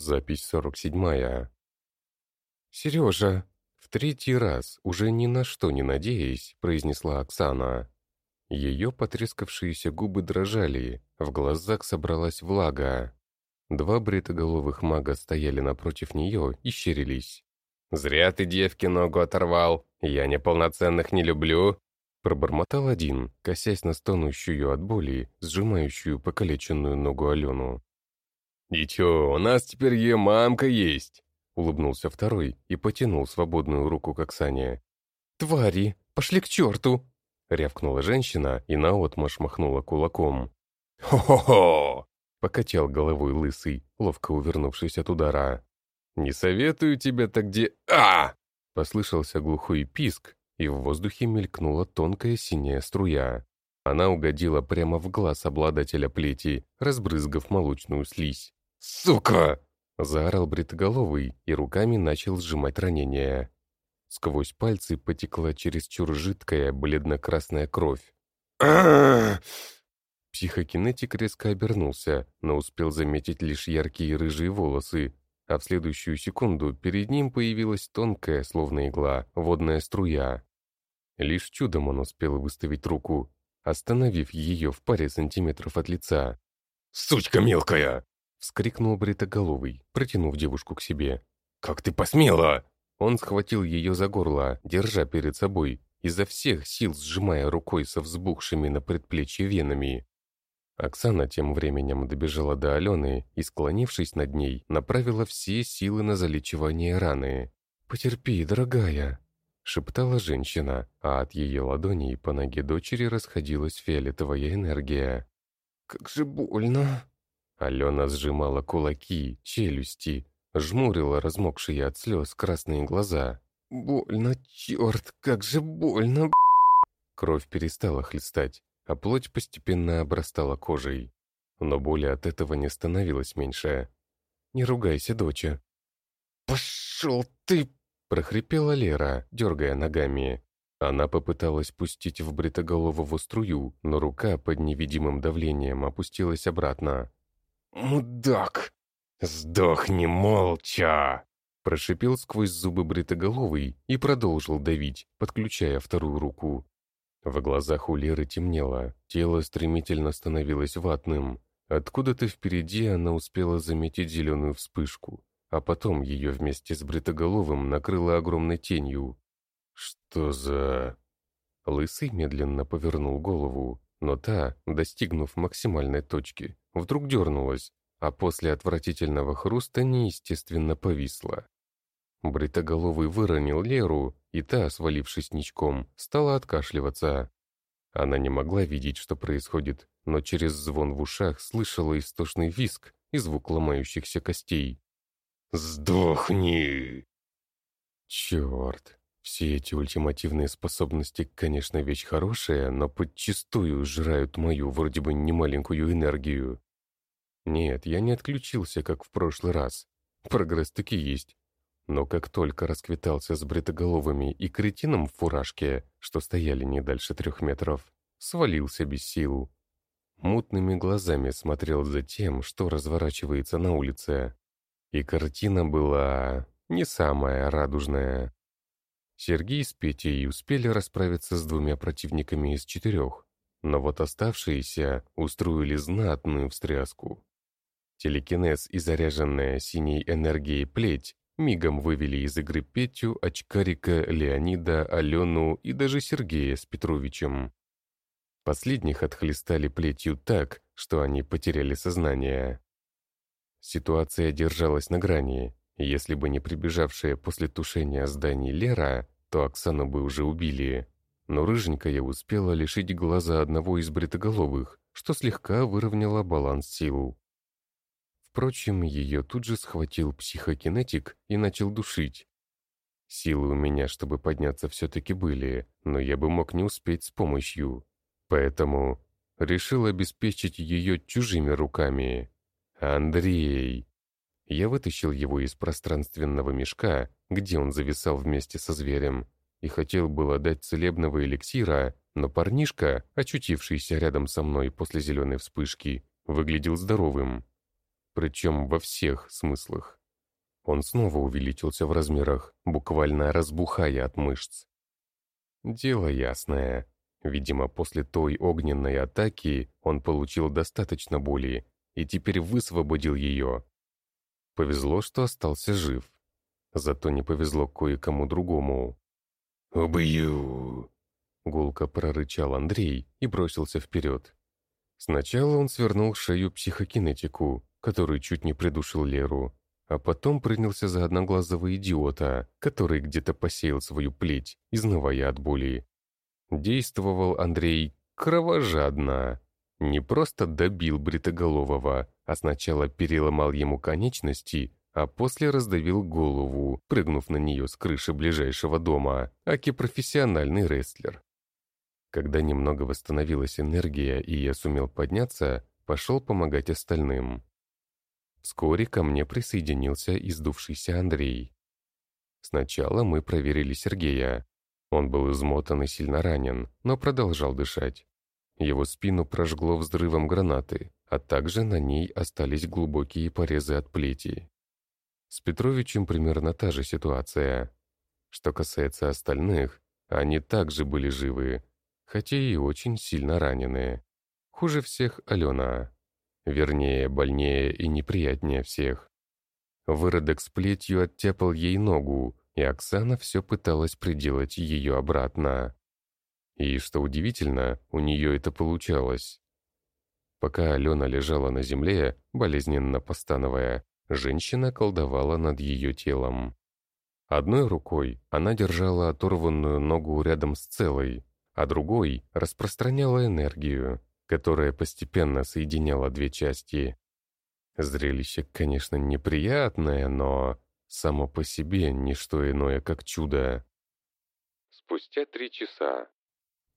Запись 47. «Сережа!» В третий раз, уже ни на что не надеясь, произнесла Оксана. Ее потрескавшиеся губы дрожали, в глазах собралась влага. Два бритоголовых мага стояли напротив нее и щерились. «Зря ты девке ногу оторвал! Я неполноценных не люблю!» Пробормотал один, косясь на стонущую от боли, сжимающую покалеченную ногу Алену. «И чё, у нас теперь ее мамка есть!» Улыбнулся второй и потянул свободную руку к Оксане. «Твари, пошли к черту!» Рявкнула женщина и наотмашь махнула кулаком. «Хо-хо-хо!» Покачал головой лысый, ловко увернувшись от удара. «Не советую тебе так где... а Послышался глухой писк, и в воздухе мелькнула тонкая синяя струя. Она угодила прямо в глаз обладателя плети, разбрызгав молочную слизь. «Сука!» — заорал бритоголовый и руками начал сжимать ранение. Сквозь пальцы потекла чересчур жидкая бледно-красная кровь. Психокинетик резко обернулся, но успел заметить лишь яркие рыжие волосы, а в следующую секунду перед ним появилась тонкая, словно игла, водная струя. Лишь чудом он успел выставить руку, остановив ее в паре сантиметров от лица. «Сучка мелкая!» — вскрикнул бритоголовый, протянув девушку к себе. «Как ты посмела!» Он схватил ее за горло, держа перед собой, изо всех сил сжимая рукой со взбухшими на предплечье венами. Оксана тем временем добежала до Алены и, склонившись над ней, направила все силы на залечивание раны. «Потерпи, дорогая», — шептала женщина, а от ее ладоней по ноге дочери расходилась фиолетовая энергия. «Как же больно!» Алена сжимала кулаки, челюсти, жмурила размокшие от слез красные глаза. «Больно, черт, как же больно!» Кровь перестала хлестать, а плоть постепенно обрастала кожей. Но боли от этого не становилось меньше. «Не ругайся, доча». «Пошел ты!» — прохрипела Лера, дергая ногами. Она попыталась пустить в бритоголового струю, но рука под невидимым давлением опустилась обратно. «Мудак! Сдохни молча!» Прошипел сквозь зубы бритоголовый и продолжил давить, подключая вторую руку. В глазах у Леры темнело, тело стремительно становилось ватным. Откуда-то впереди она успела заметить зеленую вспышку, а потом ее вместе с бритоголовым накрыло огромной тенью. «Что за...» Лысый медленно повернул голову, но та, достигнув максимальной точки, вдруг дернулась, а после отвратительного хруста неестественно повисла. Бритоголовый выронил Леру, и та, свалившись ничком, стала откашливаться. Она не могла видеть, что происходит, но через звон в ушах слышала истошный виск и звук ломающихся костей. «Сдохни!» Черт, все эти ультимативные способности, конечно, вещь хорошая, но подчистую жрают мою вроде бы немаленькую энергию. Нет, я не отключился, как в прошлый раз. Прогресс таки есть. Но как только расквитался с бритоголовыми и кретином в фуражке, что стояли не дальше трех метров, свалился без сил. Мутными глазами смотрел за тем, что разворачивается на улице. И картина была не самая радужная. Сергей с Петей успели расправиться с двумя противниками из четырех, но вот оставшиеся устроили знатную встряску. Телекинез и заряженная синей энергией плеть мигом вывели из игры Петю, Очкарика, Леонида, Алену и даже Сергея с Петровичем. Последних отхлестали плетью так, что они потеряли сознание. Ситуация держалась на грани. Если бы не прибежавшая после тушения зданий Лера, то Оксану бы уже убили. Но рыженькая успела лишить глаза одного из бритоголовых, что слегка выровняло баланс сил. Впрочем, ее тут же схватил психокинетик и начал душить. Силы у меня, чтобы подняться, все-таки были, но я бы мог не успеть с помощью. Поэтому решил обеспечить ее чужими руками. Андрей. Я вытащил его из пространственного мешка, где он зависал вместе со зверем, и хотел было дать целебного эликсира, но парнишка, очутившийся рядом со мной после зеленой вспышки, выглядел здоровым. причем во всех смыслах. Он снова увеличился в размерах, буквально разбухая от мышц. Дело ясное. Видимо, после той огненной атаки он получил достаточно боли и теперь высвободил ее. Повезло, что остался жив. Зато не повезло кое-кому другому. «Убью!» Гулко прорычал Андрей и бросился вперед. Сначала он свернул шею психокинетику, который чуть не придушил Леру, а потом принялся за одноглазого идиота, который где-то посеял свою плеть, изнывая от боли. Действовал Андрей кровожадно. Не просто добил Бритоголового, а сначала переломал ему конечности, а после раздавил голову, прыгнув на нее с крыши ближайшего дома, аки профессиональный рестлер. Когда немного восстановилась энергия и я сумел подняться, пошел помогать остальным. Вскоре ко мне присоединился издувшийся Андрей. Сначала мы проверили Сергея. Он был измотан и сильно ранен, но продолжал дышать. Его спину прожгло взрывом гранаты, а также на ней остались глубокие порезы от плети. С Петровичем примерно та же ситуация. Что касается остальных, они также были живы, хотя и очень сильно раненые. Хуже всех Алена. Вернее, больнее и неприятнее всех. Выродок с плетью оттяпал ей ногу, и Оксана все пыталась приделать ее обратно. И, что удивительно, у нее это получалось. Пока Алена лежала на земле, болезненно постановая, женщина колдовала над ее телом. Одной рукой она держала оторванную ногу рядом с целой, а другой распространяла энергию, которая постепенно соединяла две части. Зрелище, конечно, неприятное, но само по себе не что иное, как чудо. Спустя три часа.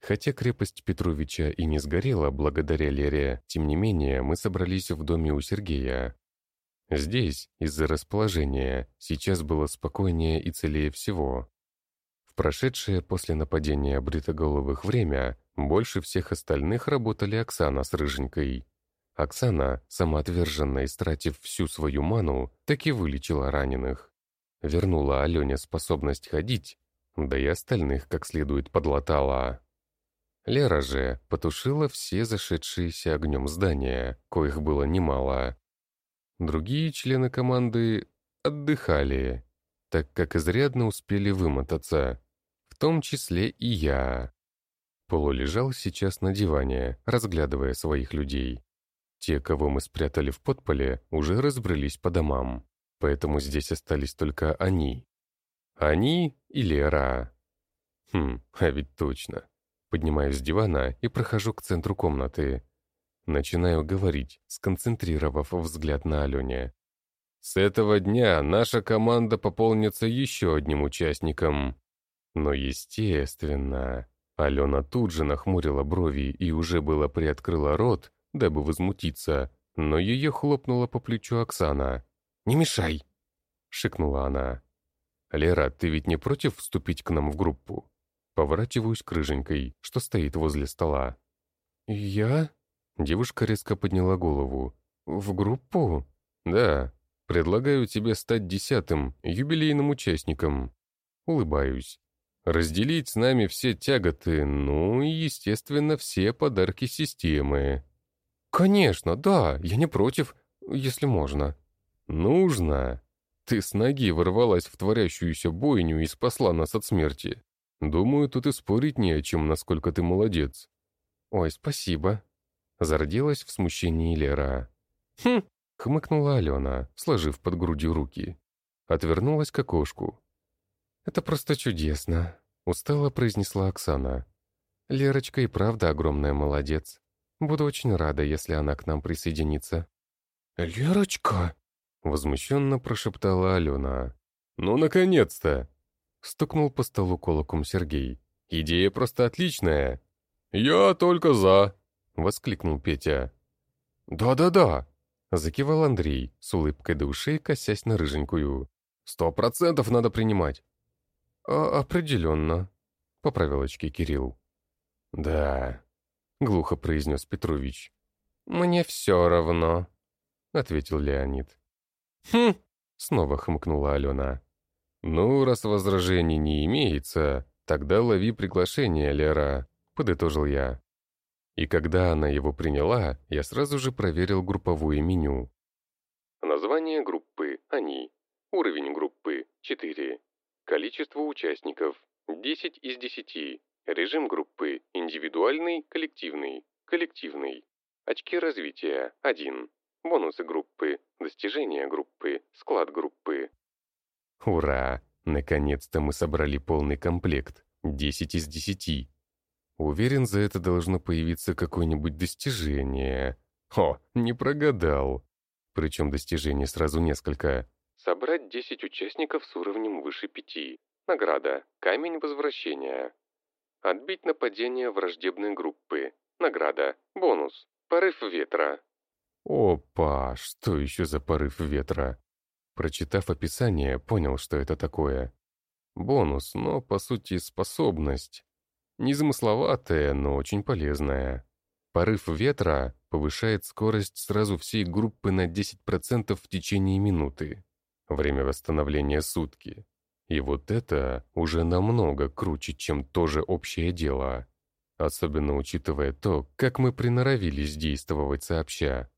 Хотя крепость Петровича и не сгорела благодаря Лере, тем не менее мы собрались в доме у Сергея. Здесь, из-за расположения, сейчас было спокойнее и целее всего. В прошедшее после нападения бритоголовых время больше всех остальных работали Оксана с Рыженькой. Оксана, самоотверженно истратив всю свою ману, так и вылечила раненых. Вернула Алене способность ходить, да и остальных как следует подлатала. Лера же потушила все зашедшиеся огнем здания, коих было немало. Другие члены команды отдыхали, так как изрядно успели вымотаться, в том числе и я. Полу лежал сейчас на диване, разглядывая своих людей. Те, кого мы спрятали в подполе, уже разбрелись по домам, поэтому здесь остались только они. Они и Лера. Хм, а ведь точно. Поднимаюсь с дивана и прохожу к центру комнаты. Начинаю говорить, сконцентрировав взгляд на Алене. С этого дня наша команда пополнится еще одним участником. Но, естественно, Алена тут же нахмурила брови и уже было приоткрыла рот, дабы возмутиться, но ее хлопнула по плечу Оксана. «Не мешай!» — шикнула она. «Лера, ты ведь не против вступить к нам в группу?» Поворачиваюсь к рыженькой, что стоит возле стола. «Я?» Девушка резко подняла голову. «В группу?» «Да», Предлагаю тебе стать десятым, юбилейным участником. Улыбаюсь. Разделить с нами все тяготы, ну и, естественно, все подарки системы. Конечно, да, я не против, если можно. Нужно. Ты с ноги ворвалась в творящуюся бойню и спасла нас от смерти. Думаю, тут и спорить не о чем, насколько ты молодец. Ой, спасибо. Зародилась в смущении Лера. Хм, Хмыкнула Алена, сложив под грудью руки. Отвернулась к окошку. «Это просто чудесно», — устало произнесла Оксана. «Лерочка и правда огромная молодец. Буду очень рада, если она к нам присоединится». «Лерочка!» — возмущенно прошептала Алена. «Ну, наконец-то!» — стукнул по столу колоком Сергей. «Идея просто отличная!» «Я только за!» — воскликнул Петя. «Да-да-да!» Закивал Андрей, с улыбкой до ушей, косясь на рыженькую. «Сто процентов надо принимать!» а «Определенно», — поправил очки Кирилл. «Да», — глухо произнес Петрович. «Мне все равно». — ответил Леонид. «Хм!» — снова хмыкнула Алена. «Ну, раз возражений не имеется, тогда лови приглашение, Лера», — подытожил я. И когда она его приняла, я сразу же проверил групповое меню. Название группы «Они». Уровень группы – 4. Количество участников – 10 из 10. Режим группы – индивидуальный, коллективный, коллективный. Очки развития – 1. Бонусы группы, достижения группы, склад группы. Ура! Наконец-то мы собрали полный комплект. 10 из 10. Уверен, за это должно появиться какое-нибудь достижение. О, не прогадал. Причем достижений сразу несколько. Собрать 10 участников с уровнем выше 5. Награда. Камень возвращения. Отбить нападение враждебной группы. Награда. Бонус. Порыв ветра. Опа, что еще за порыв ветра? Прочитав описание, понял, что это такое. Бонус, но по сути способность. Незамысловатая, но очень полезная. Порыв ветра повышает скорость сразу всей группы на 10% в течение минуты. Время восстановления сутки. И вот это уже намного круче, чем тоже общее дело. Особенно учитывая то, как мы приноровились действовать сообща.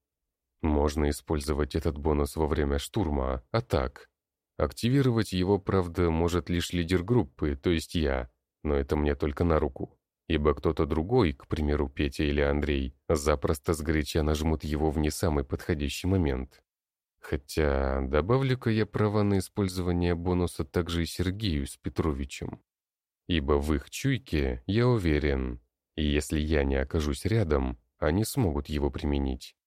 Можно использовать этот бонус во время штурма, а так. Активировать его, правда, может лишь лидер группы, то есть я, но это мне только на руку. Ибо кто-то другой, к примеру, Петя или Андрей, запросто сгоряча нажмут его в не самый подходящий момент. Хотя добавлю-ка я права на использование бонуса также и Сергею с Петровичем. Ибо в их чуйке, я уверен, и если я не окажусь рядом, они смогут его применить.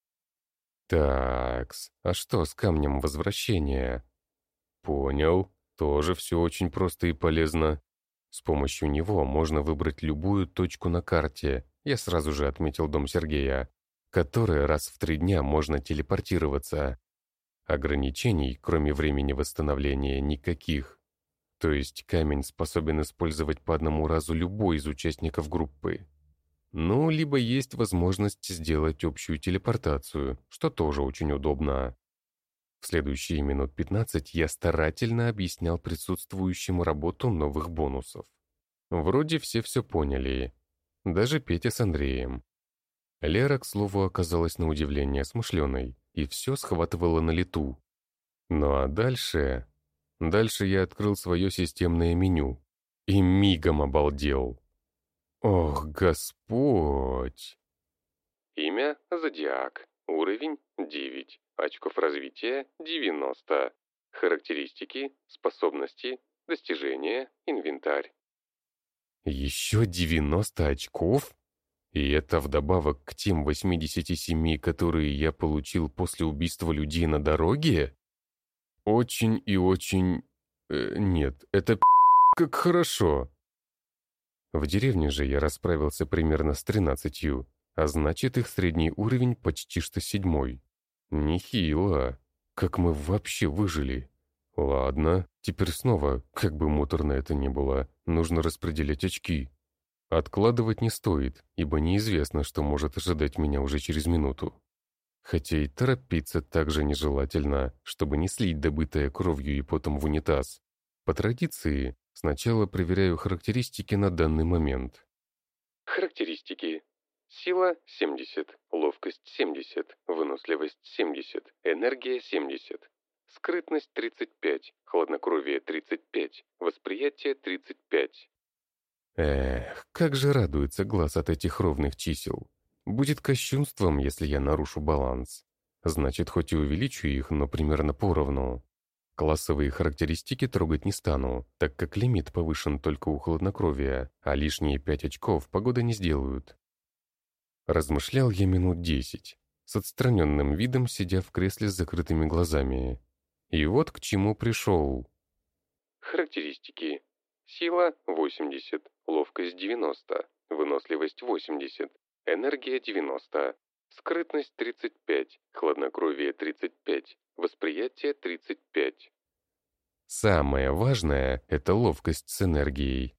Такс, а что с камнем возвращения? Понял, тоже все очень просто и полезно. С помощью него можно выбрать любую точку на карте, я сразу же отметил дом Сергея, который раз в три дня можно телепортироваться. Ограничений, кроме времени восстановления, никаких. То есть камень способен использовать по одному разу любой из участников группы. Ну, либо есть возможность сделать общую телепортацию, что тоже очень удобно. В следующие минут 15 я старательно объяснял присутствующим работу новых бонусов. Вроде все все поняли. Даже Петя с Андреем. Лера, к слову, оказалась на удивление смышленой и все схватывала на лету. Ну а дальше... Дальше я открыл свое системное меню и мигом обалдел. Ох, Господь! Имя — Зодиак. Уровень — 9. Очков развития — 90. Характеристики, способности, достижения, инвентарь. Еще 90 очков? И это вдобавок к тем 87, которые я получил после убийства людей на дороге? Очень и очень... Э, нет, это как хорошо. В деревне же я расправился примерно с 13, а значит их средний уровень почти что седьмой. Нехило. Как мы вообще выжили? Ладно, теперь снова, как бы муторно это ни было, нужно распределять очки. Откладывать не стоит, ибо неизвестно, что может ожидать меня уже через минуту. Хотя и торопиться также нежелательно, чтобы не слить добытое кровью и потом в унитаз. По традиции, сначала проверяю характеристики на данный момент. Характеристики. Сила 70, ловкость 70, выносливость 70, энергия 70, скрытность 35, хладнокровие 35, восприятие 35. Эх, как же радуется глаз от этих ровных чисел. Будет кощунством, если я нарушу баланс. Значит, хоть и увеличу их, но примерно поровну. Классовые характеристики трогать не стану, так как лимит повышен только у хладнокровия, а лишние пять очков погода не сделают. Размышлял я минут десять, с отстраненным видом сидя в кресле с закрытыми глазами. И вот к чему пришел. Характеристики. Сила 80, ловкость 90, выносливость 80, энергия 90, скрытность 35, хладнокровие 35, восприятие 35. Самое важное — это ловкость с энергией.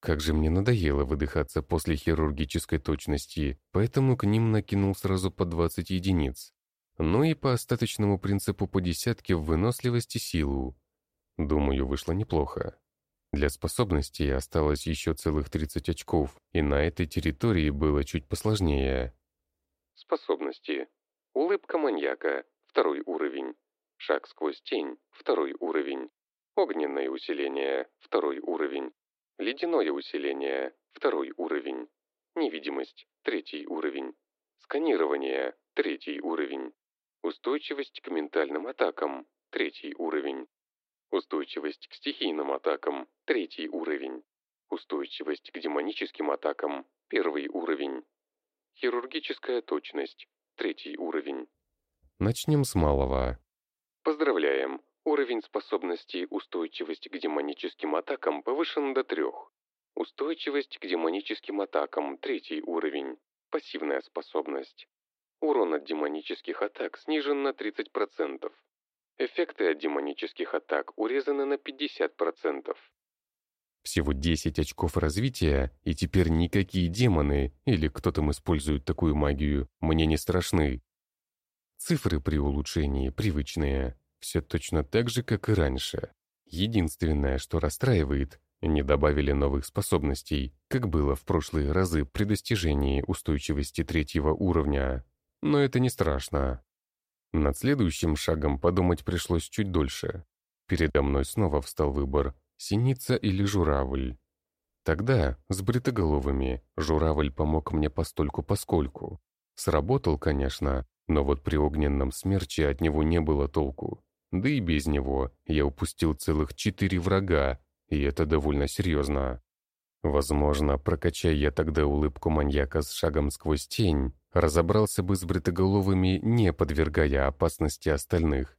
Как же мне надоело выдыхаться после хирургической точности, поэтому к ним накинул сразу по 20 единиц. ну и по остаточному принципу по десятке в выносливость и силу. Думаю, вышло неплохо. Для способностей осталось еще целых 30 очков, и на этой территории было чуть посложнее. Способности. Улыбка маньяка, второй уровень. Шаг сквозь тень, второй уровень. Огненное усиление, второй уровень. Ледяное усиление, второй уровень. Невидимость, третий уровень. Сканирование, третий уровень. Устойчивость к ментальным атакам, третий уровень. Устойчивость к стихийным атакам, третий уровень. Устойчивость к демоническим атакам, первый уровень. Хирургическая точность, третий уровень. Начнем с малого. Поздравляем! Уровень способности устойчивость к демоническим атакам повышен до трех. Устойчивость к демоническим атакам третий уровень. Пассивная способность. Урон от демонических атак снижен на 30%. Эффекты от демонических атак урезаны на 50%. Всего 10 очков развития, и теперь никакие демоны, или кто там использует такую магию, мне не страшны. Цифры при улучшении привычные, все точно так же, как и раньше. Единственное, что расстраивает, не добавили новых способностей, как было в прошлые разы при достижении устойчивости третьего уровня. Но это не страшно. Над следующим шагом подумать пришлось чуть дольше. Передо мной снова встал выбор — синица или журавль. Тогда, с бритоголовыми, журавль помог мне постольку-поскольку. Сработал, конечно, но вот при огненном смерче от него не было толку. Да и без него я упустил целых четыре врага, и это довольно серьезно. Возможно, прокачая я тогда улыбку маньяка с шагом сквозь тень, разобрался бы с бритоголовыми, не подвергая опасности остальных.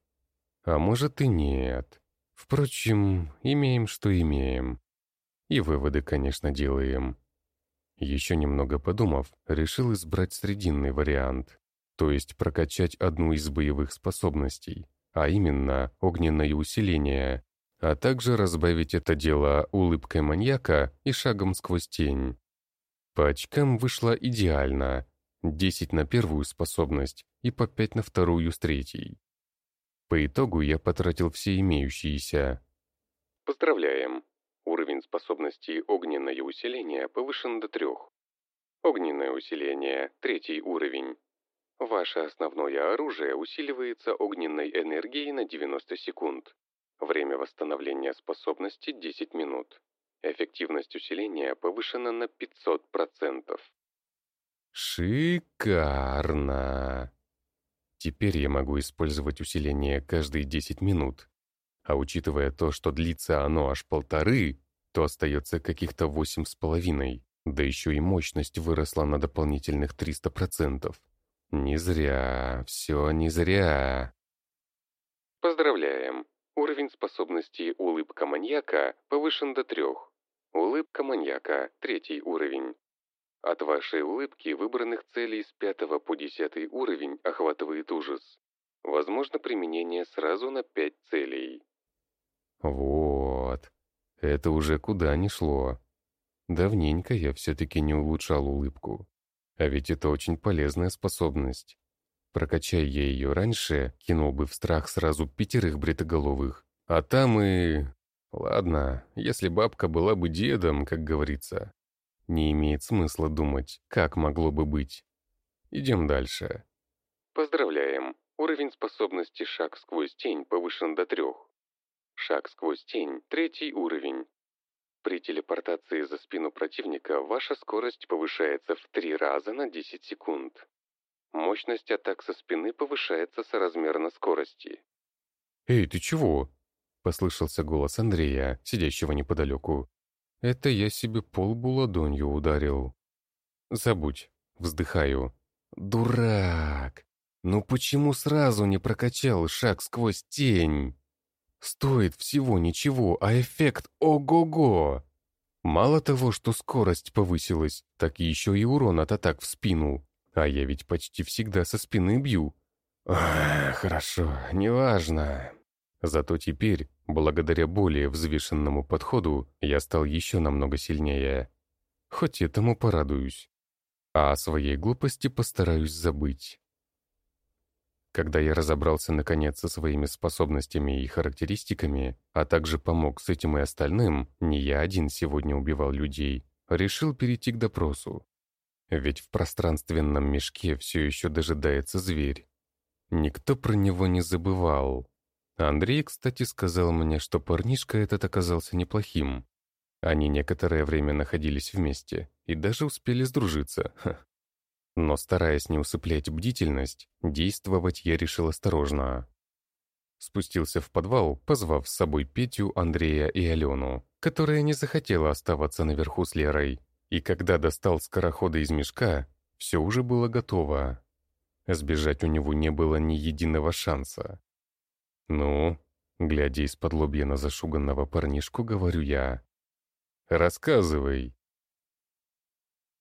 А может и нет. Впрочем, имеем, что имеем. И выводы, конечно, делаем. Еще немного подумав, решил избрать срединный вариант, то есть прокачать одну из боевых способностей, а именно огненное усиление, а также разбавить это дело улыбкой маньяка и шагом сквозь тень. По очкам вышло идеально. 10 на первую способность и по 5 на вторую с третьей. По итогу я потратил все имеющиеся. Поздравляем! Уровень способности огненное усиление повышен до трех. Огненное усиление, третий уровень. Ваше основное оружие усиливается огненной энергией на 90 секунд. Время восстановления способности 10 минут. Эффективность усиления повышена на 500%. Шикарно! Теперь я могу использовать усиление каждые 10 минут. А учитывая то, что длится оно аж полторы, то остается каких-то восемь с половиной. Да еще и мощность выросла на дополнительных 300%. Не зря, все не зря. Поздравляем! Уровень способности улыбка маньяка повышен до трех. Улыбка маньяка, третий уровень. От вашей улыбки выбранных целей с пятого по десятый уровень охватывает ужас. Возможно применение сразу на пять целей. Вот. Это уже куда ни шло. Давненько я все-таки не улучшал улыбку. А ведь это очень полезная способность. Прокачай я ее раньше, кинул бы в страх сразу пятерых бритоголовых. А там и... Ладно, если бабка была бы дедом, как говорится. Не имеет смысла думать, как могло бы быть. Идем дальше. Поздравляем. Уровень способности «Шаг сквозь тень» повышен до трех. Шаг сквозь тень – третий уровень. При телепортации за спину противника ваша скорость повышается в три раза на 10 секунд. Мощность атак со спины повышается соразмерно скорости. «Эй, ты чего?» — послышался голос Андрея, сидящего неподалеку. «Это я себе полбу ладонью ударил». «Забудь», — вздыхаю. «Дурак! Ну почему сразу не прокачал шаг сквозь тень? Стоит всего ничего, а эффект ого-го!» Мало того, что скорость повысилась, так еще и урон от атак в спину. А я ведь почти всегда со спины бью. Ах, хорошо, неважно. Зато теперь, благодаря более взвешенному подходу, я стал еще намного сильнее. Хоть этому порадуюсь. А о своей глупости постараюсь забыть. Когда я разобрался наконец со своими способностями и характеристиками, а также помог с этим и остальным, не я один сегодня убивал людей, решил перейти к допросу. Ведь в пространственном мешке все еще дожидается зверь. Никто про него не забывал. Андрей, кстати, сказал мне, что парнишка этот оказался неплохим. Они некоторое время находились вместе и даже успели сдружиться. Ха. Но стараясь не усыплять бдительность, действовать я решил осторожно. Спустился в подвал, позвав с собой Петю, Андрея и Алену, которая не захотела оставаться наверху с Лерой. И когда достал скорохода из мешка, все уже было готово. Сбежать у него не было ни единого шанса. «Ну?» — глядя из-под лобья на зашуганного парнишку, говорю я. «Рассказывай,